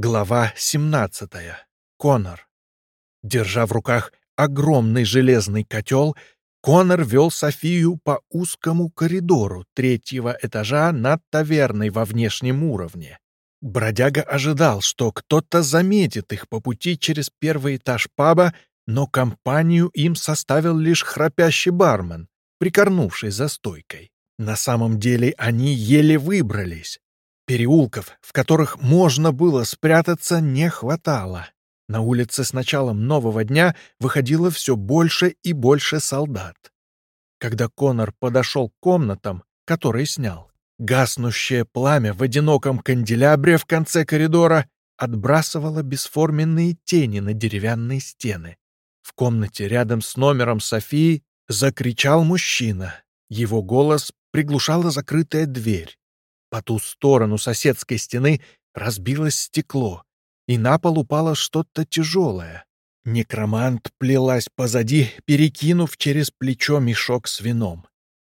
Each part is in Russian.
Глава 17. Конор. Держа в руках огромный железный котел, Конор вел Софию по узкому коридору третьего этажа над таверной во внешнем уровне. Бродяга ожидал, что кто-то заметит их по пути через первый этаж паба, но компанию им составил лишь храпящий бармен, прикорнувший за стойкой. На самом деле они еле выбрались. Переулков, в которых можно было спрятаться, не хватало. На улице с началом нового дня выходило все больше и больше солдат. Когда Конор подошел к комнатам, которые снял, гаснущее пламя в одиноком канделябре в конце коридора отбрасывало бесформенные тени на деревянные стены. В комнате рядом с номером Софии закричал мужчина. Его голос приглушала закрытая дверь. По ту сторону соседской стены разбилось стекло, и на пол упало что-то тяжелое. Некромант плелась позади, перекинув через плечо мешок с вином.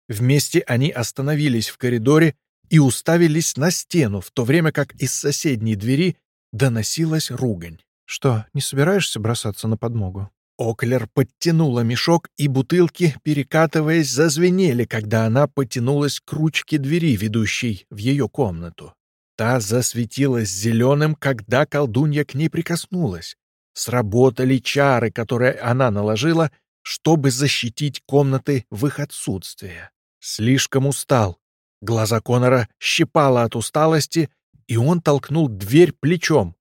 Вместе они остановились в коридоре и уставились на стену, в то время как из соседней двери доносилась ругань. «Что, не собираешься бросаться на подмогу?» Оклер подтянула мешок, и бутылки, перекатываясь, зазвенели, когда она потянулась к ручке двери, ведущей в ее комнату. Та засветилась зеленым, когда колдунья к ней прикоснулась. Сработали чары, которые она наложила, чтобы защитить комнаты в их отсутствие. Слишком устал. Глаза Конора щипало от усталости, и он толкнул дверь плечом.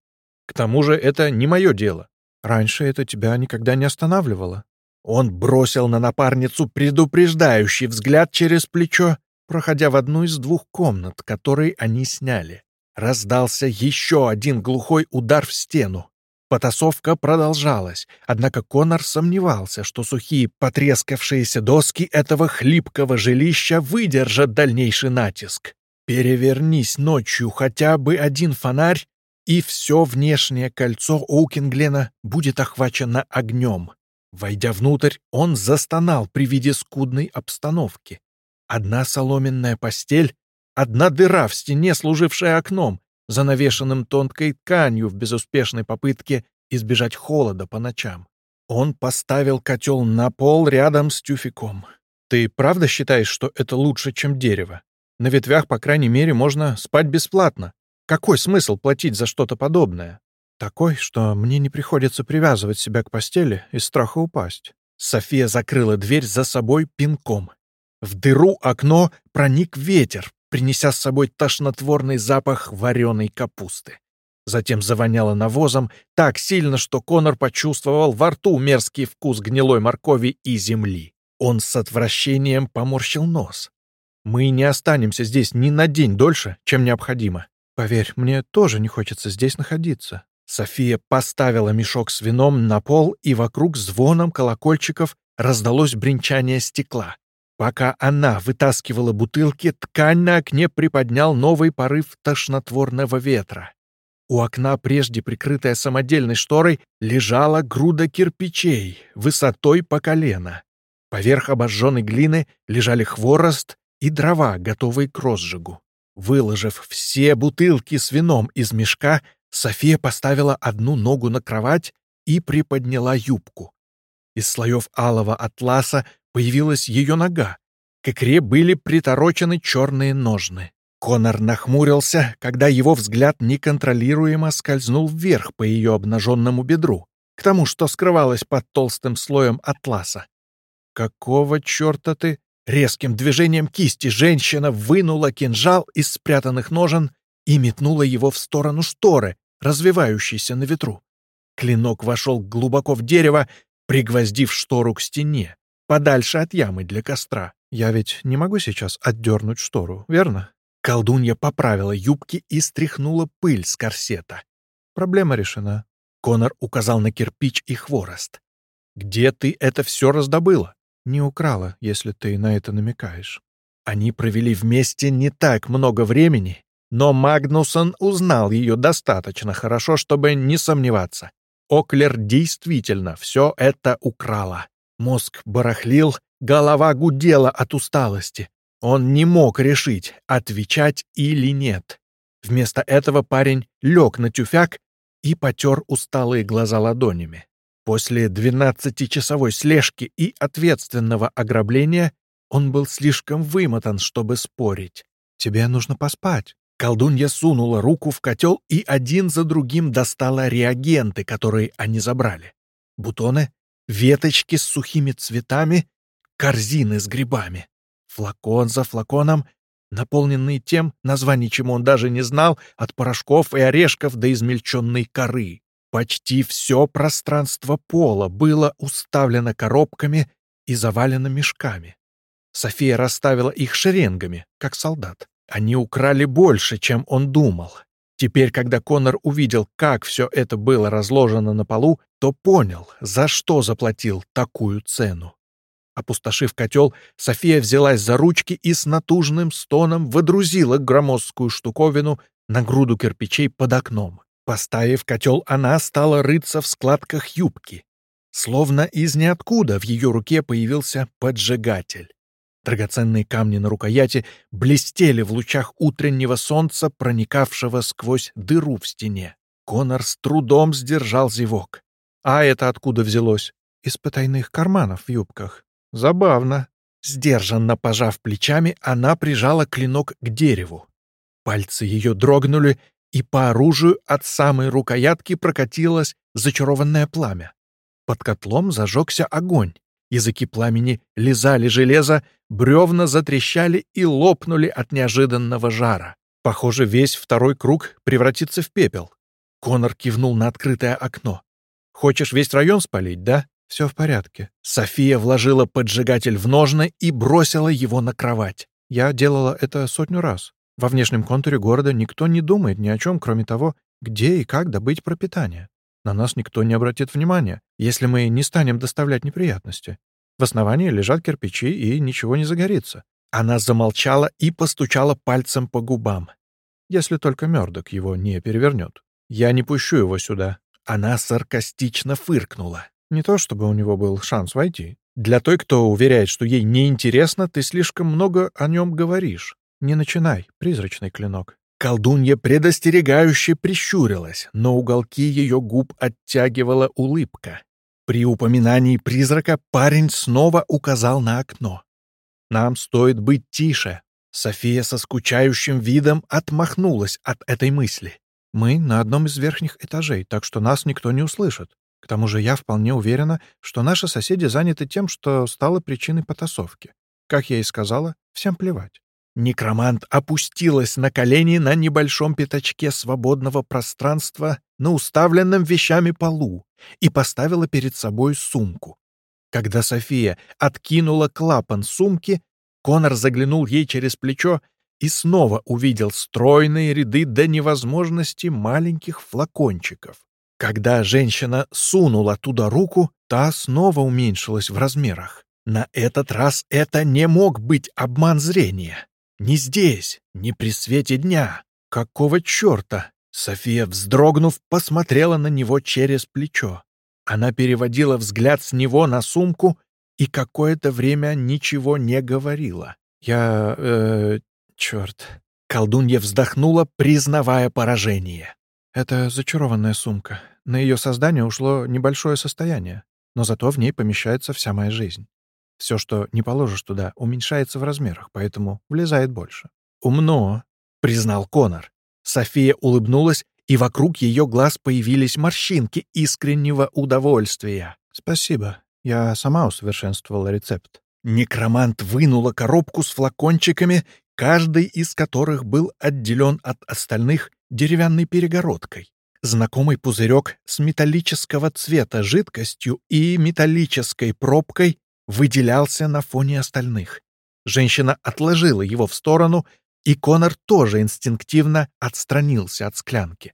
К тому же это не мое дело. Раньше это тебя никогда не останавливало. Он бросил на напарницу предупреждающий взгляд через плечо, проходя в одну из двух комнат, которые они сняли. Раздался еще один глухой удар в стену. Потасовка продолжалась, однако Конор сомневался, что сухие потрескавшиеся доски этого хлипкого жилища выдержат дальнейший натиск. Перевернись ночью хотя бы один фонарь, и все внешнее кольцо Оукинглена будет охвачено огнем. Войдя внутрь, он застонал при виде скудной обстановки. Одна соломенная постель Одна дыра в стене, служившая окном, занавешенным тонкой тканью в безуспешной попытке избежать холода по ночам. Он поставил котел на пол рядом с тюфиком. «Ты правда считаешь, что это лучше, чем дерево? На ветвях, по крайней мере, можно спать бесплатно. Какой смысл платить за что-то подобное?» «Такой, что мне не приходится привязывать себя к постели из страха упасть». София закрыла дверь за собой пинком. В дыру окно проник ветер, принеся с собой тошнотворный запах вареной капусты. Затем завоняло навозом так сильно, что Конор почувствовал во рту мерзкий вкус гнилой моркови и земли. Он с отвращением поморщил нос. «Мы не останемся здесь ни на день дольше, чем необходимо. Поверь, мне тоже не хочется здесь находиться». София поставила мешок с вином на пол, и вокруг звоном колокольчиков раздалось бренчание стекла. Пока она вытаскивала бутылки, ткань на окне приподнял новый порыв тошнотворного ветра. У окна, прежде прикрытая самодельной шторой, лежала груда кирпичей, высотой по колено. Поверх обожженной глины лежали хворост и дрова, готовые к розжигу. Выложив все бутылки с вином из мешка, София поставила одну ногу на кровать и приподняла юбку. Из слоев алого атласа появилась ее нога. К икре были приторочены черные ножны. Конор нахмурился, когда его взгляд неконтролируемо скользнул вверх по ее обнаженному бедру, к тому, что скрывалось под толстым слоем атласа. «Какого черта ты?» Резким движением кисти женщина вынула кинжал из спрятанных ножен и метнула его в сторону шторы, развивающейся на ветру. Клинок вошел глубоко в дерево, пригвоздив штору к стене подальше от ямы для костра. Я ведь не могу сейчас отдернуть штору, верно? Колдунья поправила юбки и стряхнула пыль с корсета. Проблема решена. Конор указал на кирпич и хворост. «Где ты это все раздобыла?» «Не украла, если ты на это намекаешь». Они провели вместе не так много времени, но Магнусон узнал ее достаточно хорошо, чтобы не сомневаться. Оклер действительно все это украла. Мозг барахлил, голова гудела от усталости. Он не мог решить, отвечать или нет. Вместо этого парень лег на тюфяк и потер усталые глаза ладонями. После двенадцатичасовой слежки и ответственного ограбления он был слишком вымотан, чтобы спорить. «Тебе нужно поспать». Колдунья сунула руку в котел и один за другим достала реагенты, которые они забрали. Бутоны, веточки с сухими цветами, корзины с грибами. Флакон за флаконом, наполненный тем, названий чему он даже не знал, от порошков и орешков до измельченной коры. Почти все пространство пола было уставлено коробками и завалено мешками. София расставила их шеренгами, как солдат. Они украли больше, чем он думал. Теперь, когда Конор увидел, как все это было разложено на полу, то понял, за что заплатил такую цену. Опустошив котел, София взялась за ручки и с натужным стоном выдрузила громоздкую штуковину на груду кирпичей под окном. Поставив котел, она стала рыться в складках юбки. Словно из ниоткуда в ее руке появился поджигатель. Драгоценные камни на рукояти блестели в лучах утреннего солнца, проникавшего сквозь дыру в стене. Конор с трудом сдержал зевок. А это откуда взялось? Из потайных карманов в юбках. Забавно. Сдержанно пожав плечами, она прижала клинок к дереву. Пальцы ее дрогнули, и по оружию от самой рукоятки прокатилось зачарованное пламя. Под котлом зажегся огонь. Языки пламени лизали железо, бревна затрещали и лопнули от неожиданного жара. Похоже, весь второй круг превратится в пепел. Конор кивнул на открытое окно. «Хочешь весь район спалить, да?» «Все в порядке». София вложила поджигатель в ножны и бросила его на кровать. Я делала это сотню раз. Во внешнем контуре города никто не думает ни о чем, кроме того, где и как добыть пропитание. На нас никто не обратит внимания, если мы не станем доставлять неприятности. В основании лежат кирпичи, и ничего не загорится. Она замолчала и постучала пальцем по губам. Если только Мёрдок его не перевернет. Я не пущу его сюда. Она саркастично фыркнула. Не то чтобы у него был шанс войти. Для той, кто уверяет, что ей неинтересно, ты слишком много о нем говоришь. Не начинай, призрачный клинок. Колдунья предостерегающе прищурилась, но уголки ее губ оттягивала улыбка. При упоминании призрака парень снова указал на окно. «Нам стоит быть тише». София со скучающим видом отмахнулась от этой мысли. «Мы на одном из верхних этажей, так что нас никто не услышит. К тому же я вполне уверена, что наши соседи заняты тем, что стало причиной потасовки. Как я и сказала, всем плевать. Некромант опустилась на колени на небольшом пятачке свободного пространства на уставленном вещами полу и поставила перед собой сумку. Когда София откинула клапан сумки, Конор заглянул ей через плечо и снова увидел стройные ряды до невозможности маленьких флакончиков. Когда женщина сунула туда руку, та снова уменьшилась в размерах. На этот раз это не мог быть обман зрения. Не здесь, не при свете дня. Какого черта? София, вздрогнув, посмотрела на него через плечо. Она переводила взгляд с него на сумку и какое-то время ничего не говорила. «Я... э... черт...» Колдунья вздохнула, признавая поражение. «Это зачарованная сумка. На ее создание ушло небольшое состояние, но зато в ней помещается вся моя жизнь. Все, что не положишь туда, уменьшается в размерах, поэтому влезает больше. «Умно», — признал Конор. София улыбнулась, и вокруг ее глаз появились морщинки искреннего удовольствия. «Спасибо. Я сама усовершенствовала рецепт». Некромант вынула коробку с флакончиками, каждый из которых был отделен от остальных деревянной перегородкой. Знакомый пузырек с металлического цвета жидкостью и металлической пробкой выделялся на фоне остальных. Женщина отложила его в сторону, и Конор тоже инстинктивно отстранился от склянки.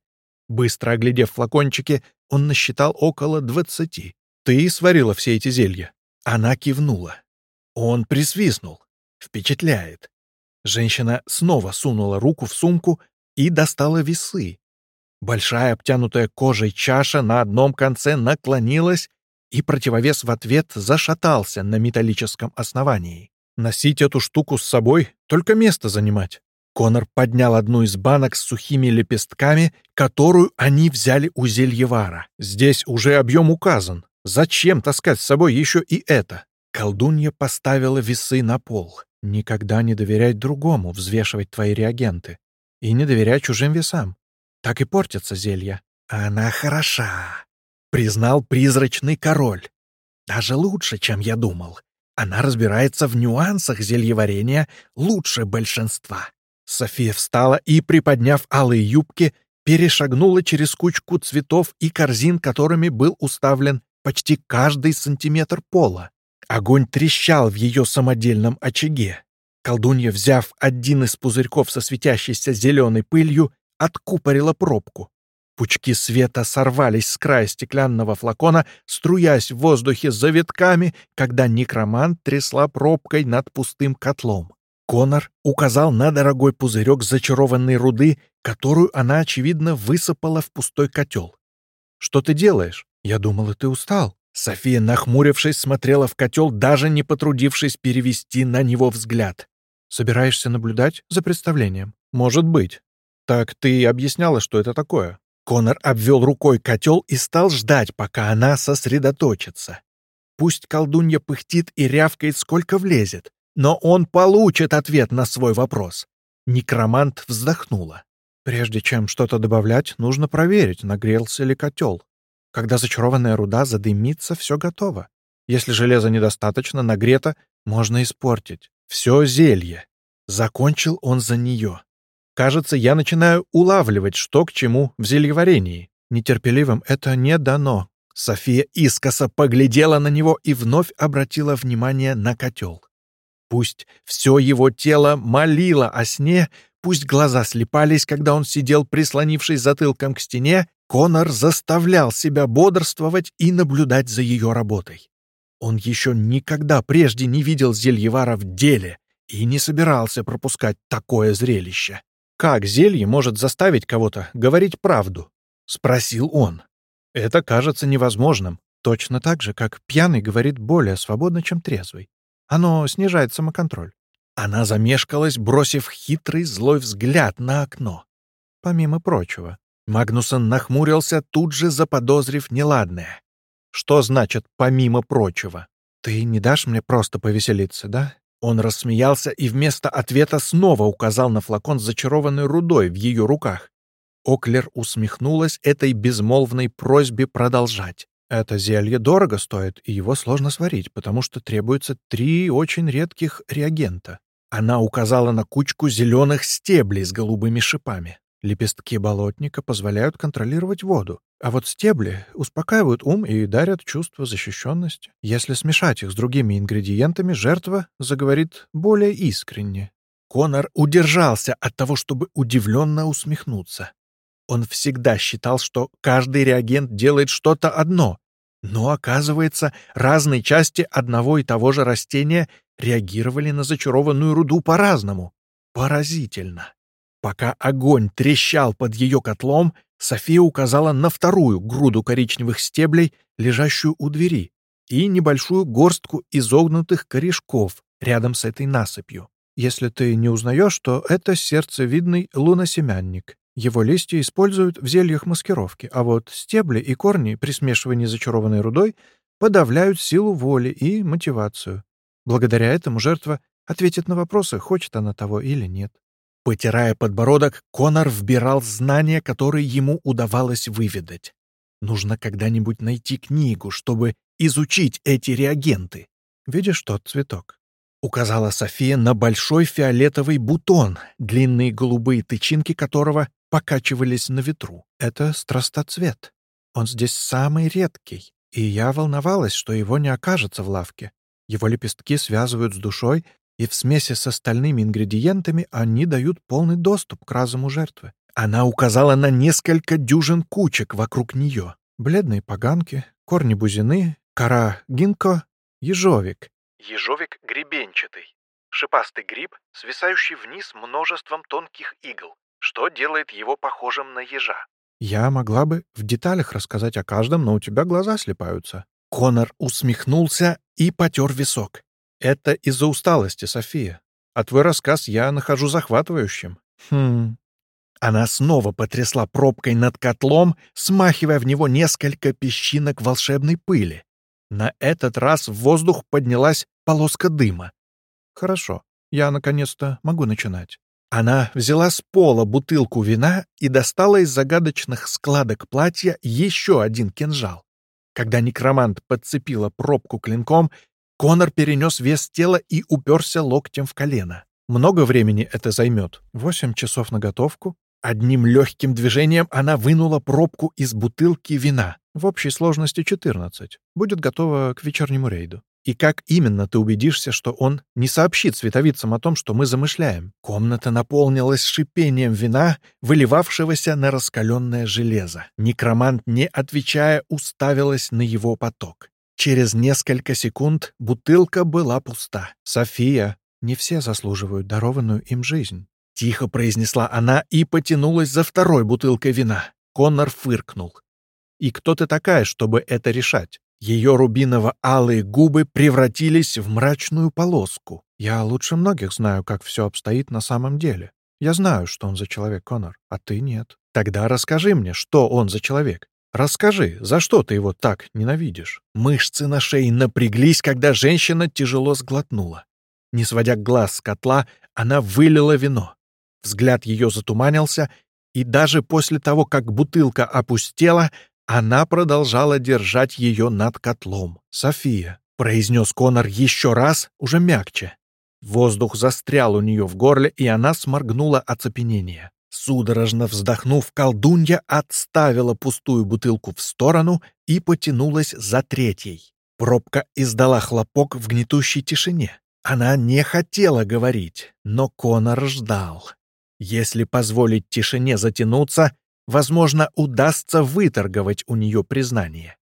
Быстро оглядев флакончики, он насчитал около двадцати. «Ты сварила все эти зелья?» Она кивнула. Он присвистнул. Впечатляет. Женщина снова сунула руку в сумку и достала весы. Большая обтянутая кожей чаша на одном конце наклонилась и противовес в ответ зашатался на металлическом основании. Носить эту штуку с собой — только место занимать. Конор поднял одну из банок с сухими лепестками, которую они взяли у зельевара. Здесь уже объем указан. Зачем таскать с собой еще и это? Колдунья поставила весы на пол. Никогда не доверять другому взвешивать твои реагенты. И не доверять чужим весам. Так и портятся зелья. Она хороша, признал призрачный король. Даже лучше, чем я думал. Она разбирается в нюансах зельеварения лучше большинства. София встала и, приподняв алые юбки, перешагнула через кучку цветов и корзин, которыми был уставлен почти каждый сантиметр пола. Огонь трещал в ее самодельном очаге. Колдунья, взяв один из пузырьков со светящейся зеленой пылью, откупорила пробку. Пучки света сорвались с края стеклянного флакона, струясь в воздухе завитками, когда некромант трясла пробкой над пустым котлом. Конор указал на дорогой пузырек зачарованной руды, которую она, очевидно, высыпала в пустой котел. «Что ты делаешь? Я думала, ты устал». София, нахмурившись, смотрела в котел, даже не потрудившись перевести на него взгляд. «Собираешься наблюдать за представлением?» «Может быть». «Так ты объясняла, что это такое?» Конор обвел рукой котел и стал ждать, пока она сосредоточится. Пусть колдунья пыхтит и рявкает, сколько влезет. Но он получит ответ на свой вопрос. Некромант вздохнула. Прежде чем что-то добавлять, нужно проверить, нагрелся ли котел. Когда зачарованная руда задымится, все готово. Если железа недостаточно нагрето, можно испортить. Все зелье. Закончил он за нее. Кажется, я начинаю улавливать, что к чему в зельеварении. Нетерпеливым это не дано. София искоса поглядела на него и вновь обратила внимание на котел. Пусть все его тело молило о сне, пусть глаза слепались, когда он сидел, прислонившись затылком к стене, Конор заставлял себя бодрствовать и наблюдать за ее работой. Он еще никогда прежде не видел Зельевара в деле и не собирался пропускать такое зрелище. «Как зелье может заставить кого-то говорить правду?» — спросил он. «Это кажется невозможным, точно так же, как пьяный говорит более свободно, чем трезвый. Оно снижает самоконтроль. Она замешкалась, бросив хитрый злой взгляд на окно. Помимо прочего, Магнусон нахмурился, тут же заподозрив неладное. «Что значит «помимо прочего»?» «Ты не дашь мне просто повеселиться, да?» Он рассмеялся и вместо ответа снова указал на флакон с зачарованной рудой в ее руках. Оклер усмехнулась этой безмолвной просьбе продолжать. Это зелье дорого стоит, и его сложно сварить, потому что требуется три очень редких реагента. Она указала на кучку зеленых стеблей с голубыми шипами. Лепестки болотника позволяют контролировать воду, а вот стебли успокаивают ум и дарят чувство защищенности. Если смешать их с другими ингредиентами, жертва заговорит более искренне. Конор удержался от того, чтобы удивленно усмехнуться. Он всегда считал, что каждый реагент делает что-то одно, но, оказывается, разные части одного и того же растения реагировали на зачарованную руду по-разному. Поразительно. Пока огонь трещал под ее котлом, София указала на вторую груду коричневых стеблей, лежащую у двери, и небольшую горстку изогнутых корешков рядом с этой насыпью. Если ты не узнаешь, то это сердцевидный луносемянник. Его листья используют в зельях маскировки, а вот стебли и корни при смешивании зачарованной рудой подавляют силу воли и мотивацию. Благодаря этому жертва ответит на вопросы, хочет она того или нет. Потирая подбородок, Конор вбирал знания, которые ему удавалось выведать. Нужно когда-нибудь найти книгу, чтобы изучить эти реагенты. Видишь тот цветок? Указала София на большой фиолетовый бутон, длинные голубые тычинки которого покачивались на ветру. Это страстоцвет. Он здесь самый редкий, и я волновалась, что его не окажется в лавке. Его лепестки связывают с душой, и в смеси с остальными ингредиентами они дают полный доступ к разуму жертвы. Она указала на несколько дюжин кучек вокруг нее. Бледные поганки, корни бузины, кора гинко, ежовик. Ежовик гребенчатый. Шипастый гриб, свисающий вниз множеством тонких игл, что делает его похожим на ежа. Я могла бы в деталях рассказать о каждом, но у тебя глаза слепаются. Конор усмехнулся и потер висок. Это из-за усталости, София. а твой рассказ я нахожу захватывающим. Хм. Она снова потрясла пробкой над котлом, смахивая в него несколько песчинок волшебной пыли. На этот раз в воздух поднялась полоска дыма. Хорошо, я наконец-то могу начинать. Она взяла с пола бутылку вина и достала из загадочных складок платья еще один кинжал. Когда некромант подцепила пробку клинком, Конор перенес вес тела и уперся локтем в колено. Много времени это займет. Восемь часов на готовку. Одним легким движением она вынула пробку из бутылки вина. В общей сложности 14. Будет готова к вечернему рейду. И как именно ты убедишься, что он не сообщит световицам о том, что мы замышляем? Комната наполнилась шипением вина, выливавшегося на раскаленное железо. Некромант, не отвечая, уставилась на его поток. Через несколько секунд бутылка была пуста. «София, не все заслуживают дарованную им жизнь», — тихо произнесла она и потянулась за второй бутылкой вина. Коннор фыркнул. «И кто ты такая, чтобы это решать? Ее рубиново-алые губы превратились в мрачную полоску. Я лучше многих знаю, как все обстоит на самом деле. Я знаю, что он за человек, Конор, а ты нет. Тогда расскажи мне, что он за человек. Расскажи, за что ты его так ненавидишь? Мышцы на шее напряглись, когда женщина тяжело сглотнула. Не сводя глаз с котла, она вылила вино. Взгляд ее затуманился, и даже после того, как бутылка опустела, она продолжала держать ее над котлом. «София», — произнес Конор еще раз, уже мягче. Воздух застрял у нее в горле, и она сморгнула оцепенение. Судорожно вздохнув, колдунья отставила пустую бутылку в сторону и потянулась за третьей. Пробка издала хлопок в гнетущей тишине. Она не хотела говорить, но Конор ждал. Если позволить тишине затянуться, возможно, удастся выторговать у нее признание.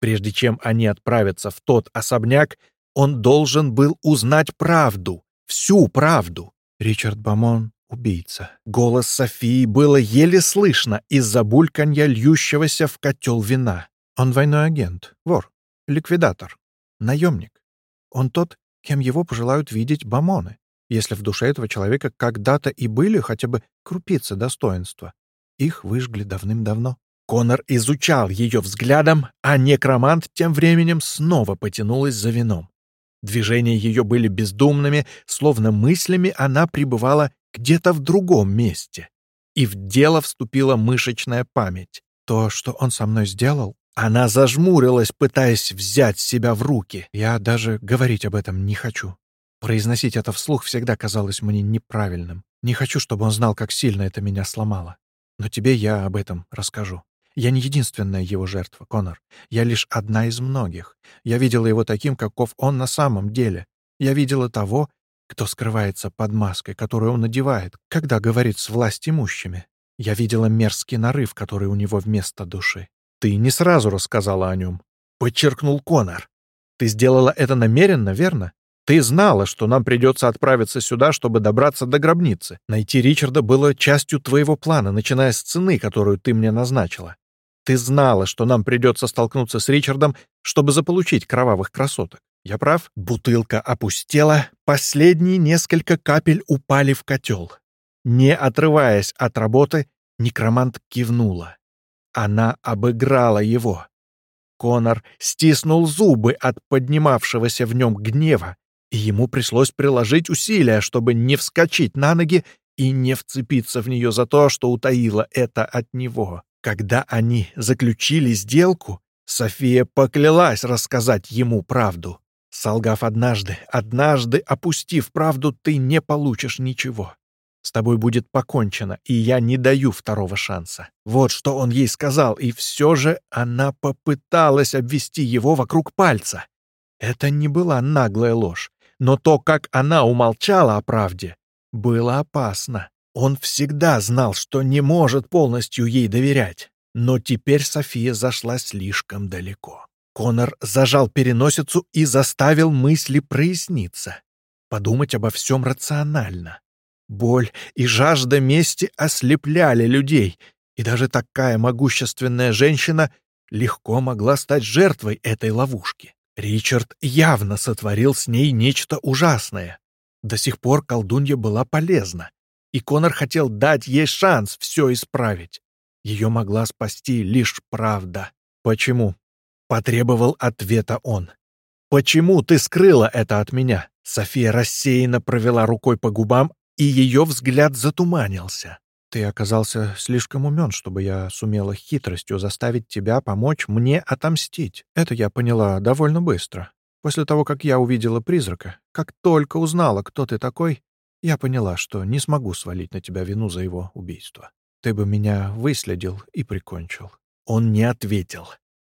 Прежде чем они отправятся в тот особняк, он должен был узнать правду, всю правду. Ричард Бамон — убийца. Голос Софии было еле слышно из-за бульканья льющегося в котел вина. Он двойной агент, вор, ликвидатор, наемник. Он тот, кем его пожелают видеть бамоны, если в душе этого человека когда-то и были хотя бы крупицы достоинства. Их выжгли давным-давно. Конор изучал ее взглядом, а некромант тем временем снова потянулась за вином. Движения ее были бездумными, словно мыслями она пребывала где-то в другом месте. И в дело вступила мышечная память. То, что он со мной сделал, она зажмурилась, пытаясь взять себя в руки. Я даже говорить об этом не хочу. Произносить это вслух всегда казалось мне неправильным. Не хочу, чтобы он знал, как сильно это меня сломало. Но тебе я об этом расскажу. Я не единственная его жертва, Конор. Я лишь одна из многих. Я видела его таким, каков он на самом деле. Я видела того, кто скрывается под маской, которую он надевает, когда говорит с власть имущими. Я видела мерзкий нарыв, который у него вместо души. Ты не сразу рассказала о нем. Подчеркнул Конор. Ты сделала это намеренно, верно? Ты знала, что нам придется отправиться сюда, чтобы добраться до гробницы. Найти Ричарда было частью твоего плана, начиная с цены, которую ты мне назначила. Ты знала, что нам придется столкнуться с Ричардом, чтобы заполучить кровавых красоток. Я прав? Бутылка опустела, последние несколько капель упали в котел. Не отрываясь от работы, некромант кивнула. Она обыграла его. Конор стиснул зубы от поднимавшегося в нем гнева и ему пришлось приложить усилия, чтобы не вскочить на ноги и не вцепиться в нее за то, что утаила это от него. Когда они заключили сделку, София поклялась рассказать ему правду. Солгав однажды, однажды опустив правду, ты не получишь ничего. С тобой будет покончено, и я не даю второго шанса. Вот что он ей сказал, и все же она попыталась обвести его вокруг пальца. Это не была наглая ложь но то, как она умолчала о правде, было опасно. Он всегда знал, что не может полностью ей доверять. Но теперь София зашла слишком далеко. Конор зажал переносицу и заставил мысли проясниться. Подумать обо всем рационально. Боль и жажда мести ослепляли людей, и даже такая могущественная женщина легко могла стать жертвой этой ловушки. Ричард явно сотворил с ней нечто ужасное. До сих пор колдунья была полезна, и Конор хотел дать ей шанс все исправить. Ее могла спасти лишь правда. «Почему?» — потребовал ответа он. «Почему ты скрыла это от меня?» София рассеянно провела рукой по губам, и ее взгляд затуманился. «Ты оказался слишком умен, чтобы я сумела хитростью заставить тебя помочь мне отомстить. Это я поняла довольно быстро. После того, как я увидела призрака, как только узнала, кто ты такой, я поняла, что не смогу свалить на тебя вину за его убийство. Ты бы меня выследил и прикончил». Он не ответил.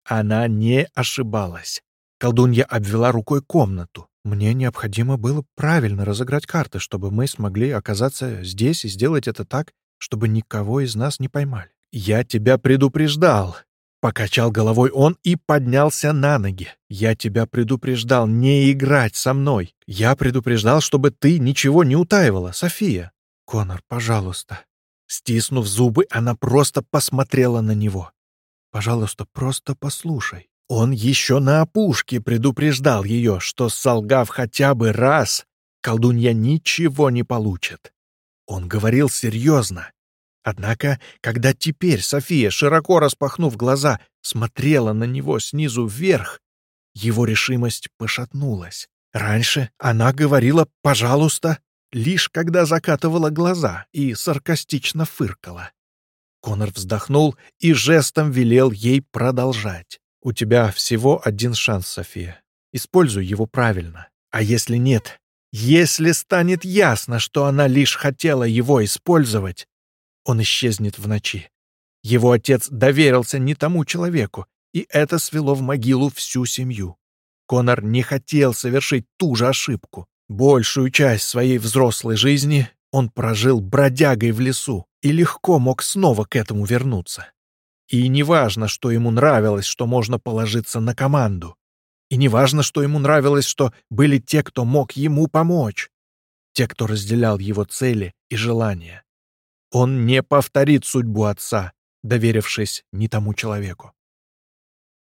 Она не ошибалась. Колдунья обвела рукой комнату. Мне необходимо было правильно разыграть карты, чтобы мы смогли оказаться здесь и сделать это так, чтобы никого из нас не поймали. «Я тебя предупреждал!» Покачал головой он и поднялся на ноги. «Я тебя предупреждал не играть со мной. Я предупреждал, чтобы ты ничего не утаивала, София. Конор, пожалуйста». Стиснув зубы, она просто посмотрела на него. «Пожалуйста, просто послушай». Он еще на опушке предупреждал ее, что, солгав хотя бы раз, колдунья ничего не получит. Он говорил серьезно. Однако, когда теперь София, широко распахнув глаза, смотрела на него снизу вверх, его решимость пошатнулась. Раньше она говорила «пожалуйста», лишь когда закатывала глаза и саркастично фыркала. Конор вздохнул и жестом велел ей продолжать. «У тебя всего один шанс, София. Используй его правильно. А если нет, если станет ясно, что она лишь хотела его использовать, он исчезнет в ночи. Его отец доверился не тому человеку, и это свело в могилу всю семью. Конор не хотел совершить ту же ошибку. Большую часть своей взрослой жизни он прожил бродягой в лесу и легко мог снова к этому вернуться. И не важно, что ему нравилось, что можно положиться на команду. И не важно, что ему нравилось, что были те, кто мог ему помочь. Те, кто разделял его цели и желания. Он не повторит судьбу отца, доверившись не тому человеку.